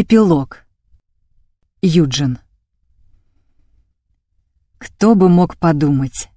Эпилог. Юджин. Кто бы мог подумать?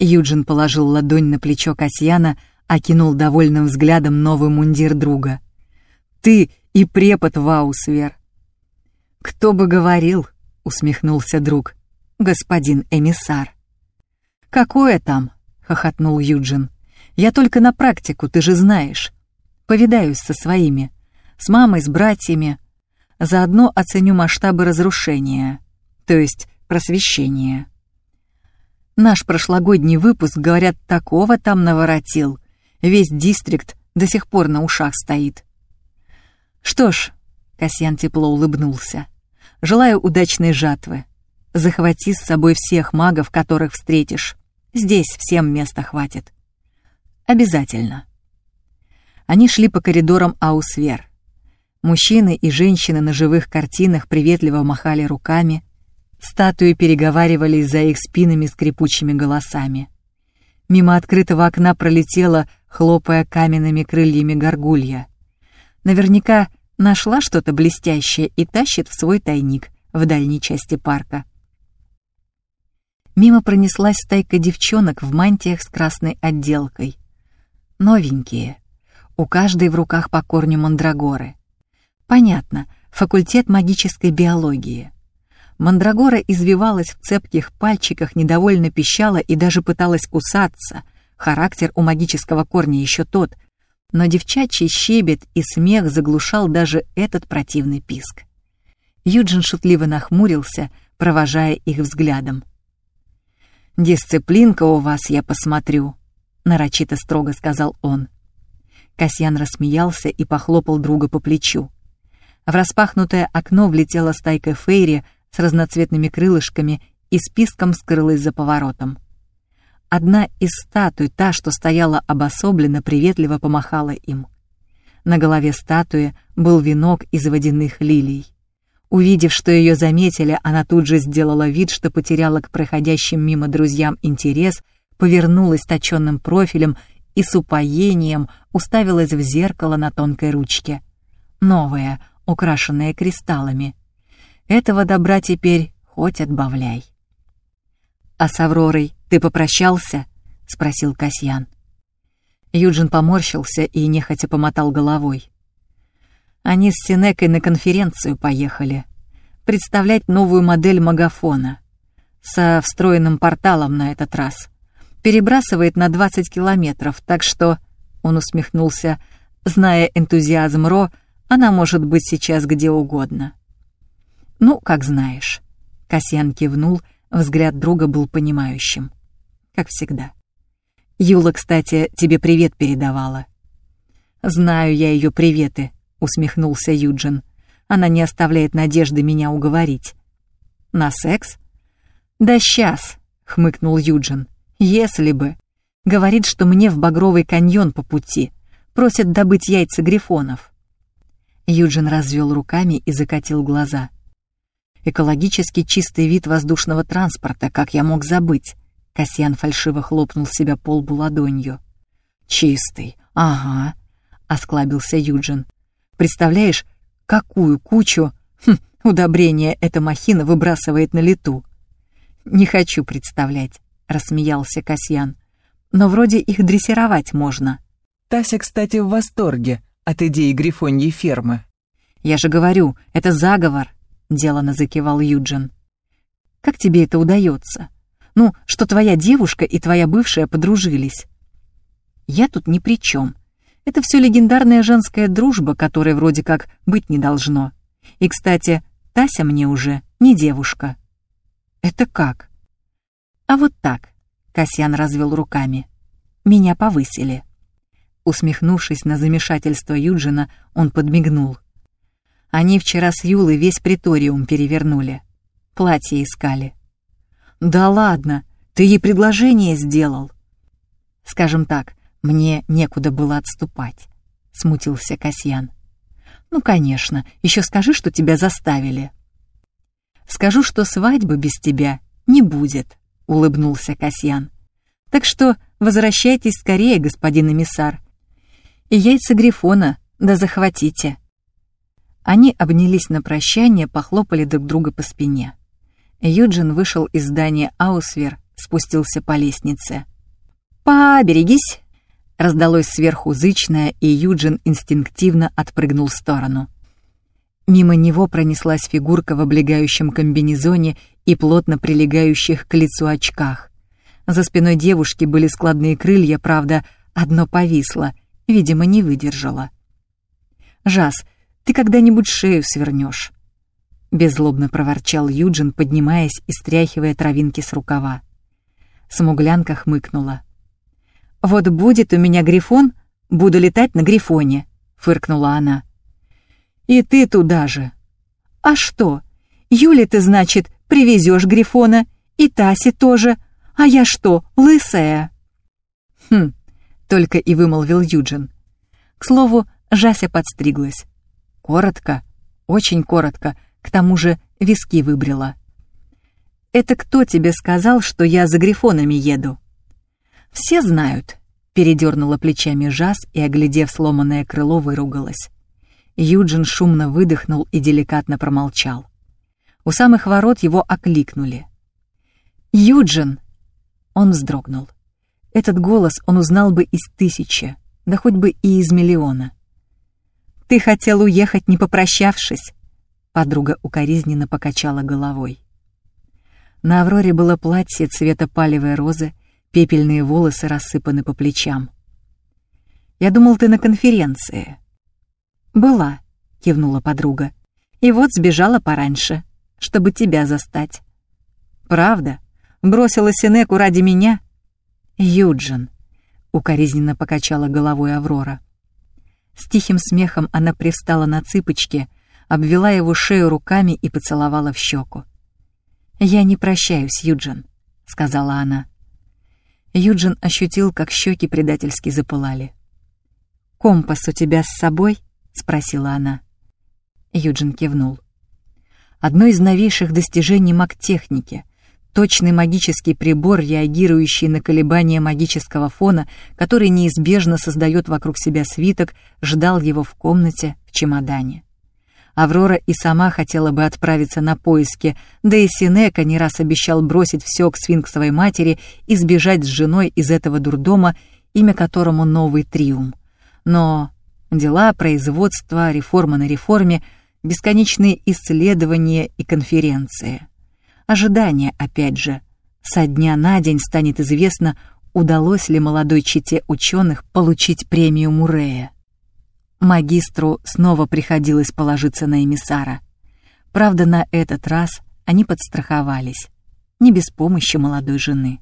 Юджин положил ладонь на плечо Касьяна, окинул довольным взглядом новый мундир друга. Ты и препод Ваусвер. Кто бы говорил, усмехнулся друг. Господин эмиссар. Какое там? хохотнул Юджин. Я только на практику, ты же знаешь. Повидаюсь со своими, с мамой, с братьями. Заодно оценю масштабы разрушения, то есть просвещения. Наш прошлогодний выпуск, говорят, такого там наворотил. Весь дистрикт до сих пор на ушах стоит. Что ж, Касьян тепло улыбнулся. Желаю удачной жатвы. Захвати с собой всех магов, которых встретишь. Здесь всем места хватит. Обязательно. Они шли по коридорам Аусвер. Мужчины и женщины на живых картинах приветливо махали руками, статуи переговаривались за их спинами скрипучими голосами. Мимо открытого окна пролетела, хлопая каменными крыльями горгулья. Наверняка нашла что-то блестящее и тащит в свой тайник в дальней части парка. Мимо пронеслась стайка девчонок в мантиях с красной отделкой. Новенькие — у каждой в руках по корню мандрагоры. Понятно, факультет магической биологии. Мандрагора извивалась в цепких пальчиках, недовольно пищала и даже пыталась кусаться. Характер у магического корня еще тот. Но девчачий щебет и смех заглушал даже этот противный писк. Юджин шутливо нахмурился, провожая их взглядом. «Дисциплинка у вас, я посмотрю», — нарочито строго сказал он. Касьян рассмеялся и похлопал друга по плечу. В распахнутое окно влетела стайка фейри с разноцветными крылышками и списком скрылась за поворотом. Одна из статуй, та, что стояла обособленно, приветливо помахала им. На голове статуи был венок из водяных лилий. Увидев, что ее заметили, она тут же сделала вид, что потеряла к проходящим мимо друзьям интерес, повернулась точенным профилем и с упоением уставилась в зеркало на тонкой ручке. Новое, украшенное кристаллами. Этого добра теперь хоть отбавляй. «А с Авророй ты попрощался?» — спросил Касьян. Юджин поморщился и нехотя помотал головой. Они с Синекой на конференцию поехали. Представлять новую модель магафона. Со встроенным порталом на этот раз перебрасывает на 20 километров, так что, он усмехнулся, зная энтузиазм Ро, она может быть сейчас где угодно. Ну, как знаешь. Касьян кивнул, взгляд друга был понимающим. Как всегда. Юла, кстати, тебе привет передавала. Знаю я ее приветы, усмехнулся Юджин. Она не оставляет надежды меня уговорить. На секс? Да сейчас, хмыкнул Юджин. Если бы. Говорит, что мне в Багровый каньон по пути. Просит добыть яйца грифонов. Юджин развел руками и закатил глаза. Экологически чистый вид воздушного транспорта, как я мог забыть? Касьян фальшиво хлопнул себя по лбу ладонью. «Чистый, ага», — осклабился Юджин. «Представляешь, какую кучу хм, удобрения эта махина выбрасывает на лету?» «Не хочу представлять. — рассмеялся Касьян. «Но вроде их дрессировать можно». Тася, кстати, в восторге от идеи грифоньей фермы. «Я же говорю, это заговор», — делано закивал Юджин. «Как тебе это удается? Ну, что твоя девушка и твоя бывшая подружились?» «Я тут ни при чем. Это все легендарная женская дружба, которой вроде как быть не должно. И, кстати, Тася мне уже не девушка». «Это как?» А вот так, Касьян развел руками. Меня повысили. Усмехнувшись на замешательство Юджина, он подмигнул. Они вчера с Юлой весь приториум перевернули. Платье искали. «Да ладно, ты ей предложение сделал?» «Скажем так, мне некуда было отступать», — смутился Касьян. «Ну, конечно, еще скажи, что тебя заставили». «Скажу, что свадьбы без тебя не будет», — улыбнулся Касьян. «Так что возвращайтесь скорее, господин эмиссар. И яйца Грифона, да захватите». Они обнялись на прощание, похлопали друг друга по спине. Юджин вышел из здания Аусвер, спустился по лестнице. «Поберегись!» — раздалось сверху зычное, и Юджин инстинктивно отпрыгнул в сторону. Мимо него пронеслась фигурка в облегающем комбинезоне и плотно прилегающих к лицу очках. За спиной девушки были складные крылья, правда, одно повисло, видимо, не выдержало. «Жас, ты когда-нибудь шею свернешь. Беззлобно проворчал Юджин, поднимаясь и стряхивая травинки с рукава. Смуглянка хмыкнула. «Вот будет у меня грифон, буду летать на грифоне», — фыркнула она. «И ты туда же». «А что? Юле ты, значит, привезешь грифона, и Тасе тоже. А я что, лысая?» «Хм», — только и вымолвил Юджин. К слову, Жася подстриглась. Коротко, очень коротко, к тому же виски выбрила. «Это кто тебе сказал, что я за грифонами еду?» «Все знают», — передернула плечами Жас и, оглядев сломанное крыло, выругалась. Юджин шумно выдохнул и деликатно промолчал. У самых ворот его окликнули. «Юджин!» Он вздрогнул. Этот голос он узнал бы из тысячи, да хоть бы и из миллиона. «Ты хотел уехать, не попрощавшись?» Подруга укоризненно покачала головой. На Авроре было платье цвета палевой розы, пепельные волосы рассыпаны по плечам. «Я думал, ты на конференции». «Была», — кивнула подруга. «И вот сбежала пораньше, чтобы тебя застать». «Правда? Бросила Синеку ради меня?» «Юджин», — укоризненно покачала головой Аврора. С тихим смехом она привстала на цыпочки, обвела его шею руками и поцеловала в щеку. «Я не прощаюсь, Юджин», — сказала она. Юджин ощутил, как щеки предательски запылали. «Компас у тебя с собой?» — спросила она. Юджин кивнул. Одно из новейших достижений магтехники — Точный магический прибор, реагирующий на колебания магического фона, который неизбежно создает вокруг себя свиток, ждал его в комнате в чемодане. Аврора и сама хотела бы отправиться на поиски, да и Синека не раз обещал бросить все к сфинксовой матери и сбежать с женой из этого дурдома, имя которому Новый Триум. Но дела, производство, реформа на реформе, бесконечные исследования и конференции — Ожидание, опять же. Со дня на день станет известно, удалось ли молодой чете ученых получить премию Мурея. Магистру снова приходилось положиться на эмиссара. Правда, на этот раз они подстраховались. Не без помощи молодой жены.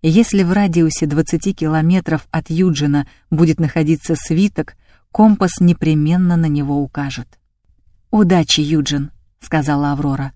Если в радиусе 20 километров от Юджина будет находиться свиток, компас непременно на него укажет. «Удачи, Юджин», — сказала Аврора.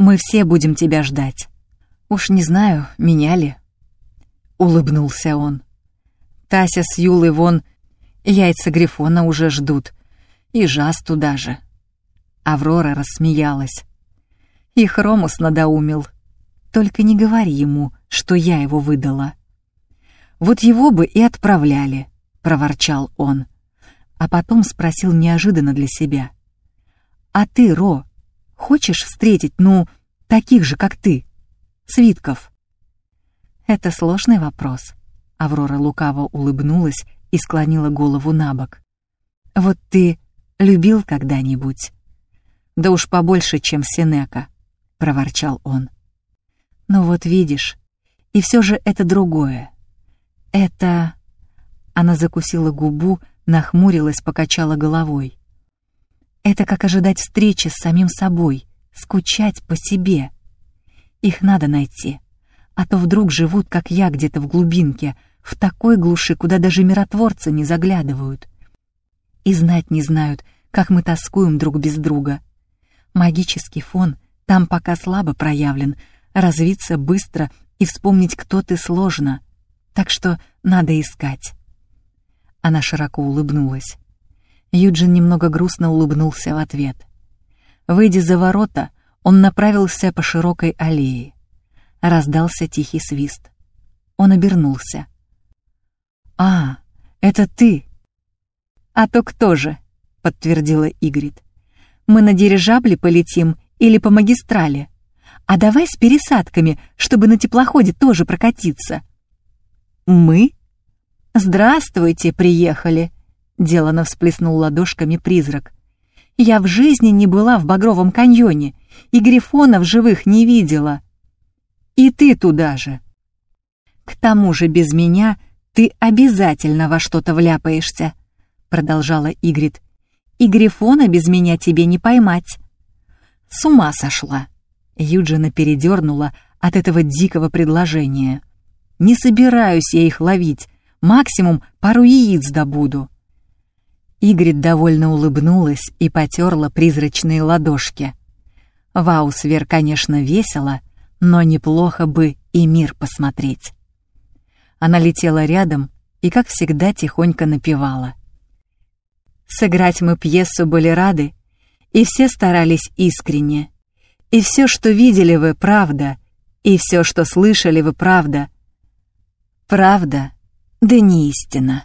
Мы все будем тебя ждать. Уж не знаю, меня ли. Улыбнулся он. Тася с Юлой вон яйца Грифона уже ждут. И Жас туда же. Аврора рассмеялась. И Хромус надоумил. Только не говори ему, что я его выдала. Вот его бы и отправляли, проворчал он. А потом спросил неожиданно для себя. А ты, Ро, Хочешь встретить, ну, таких же, как ты? Свитков?» «Это сложный вопрос», — Аврора лукаво улыбнулась и склонила голову на бок. «Вот ты любил когда-нибудь?» «Да уж побольше, чем Синека», — проворчал он. «Ну вот видишь, и все же это другое. Это...» Она закусила губу, нахмурилась, покачала головой. Это как ожидать встречи с самим собой, скучать по себе. Их надо найти, а то вдруг живут, как я, где-то в глубинке, в такой глуши, куда даже миротворцы не заглядывают. И знать не знают, как мы тоскуем друг без друга. Магический фон там пока слабо проявлен, развиться быстро и вспомнить, кто ты, сложно. Так что надо искать. Она широко улыбнулась. Юджин немного грустно улыбнулся в ответ. Выйдя за ворота, он направился по широкой аллее. Раздался тихий свист. Он обернулся. «А, это ты!» «А то кто же?» — подтвердила Игрит. Мы на дирижабле полетим или по магистрали? А давай с пересадками, чтобы на теплоходе тоже прокатиться». «Мы?» «Здравствуйте, приехали!» — делано всплеснул ладошками призрак. «Я в жизни не была в Багровом каньоне и грифонов живых не видела. И ты туда же. К тому же без меня ты обязательно во что-то вляпаешься», — продолжала Игрит. «И грифона без меня тебе не поймать». «С ума сошла!» Юджина передернула от этого дикого предложения. «Не собираюсь я их ловить, максимум пару яиц добуду». Игрит довольно улыбнулась и потерла призрачные ладошки. Ваусвер, конечно, весело, но неплохо бы и мир посмотреть. Она летела рядом и, как всегда, тихонько напевала. Сыграть мы пьесу были рады, и все старались искренне. И все, что видели вы, правда, и все, что слышали вы, правда. Правда, да не истина.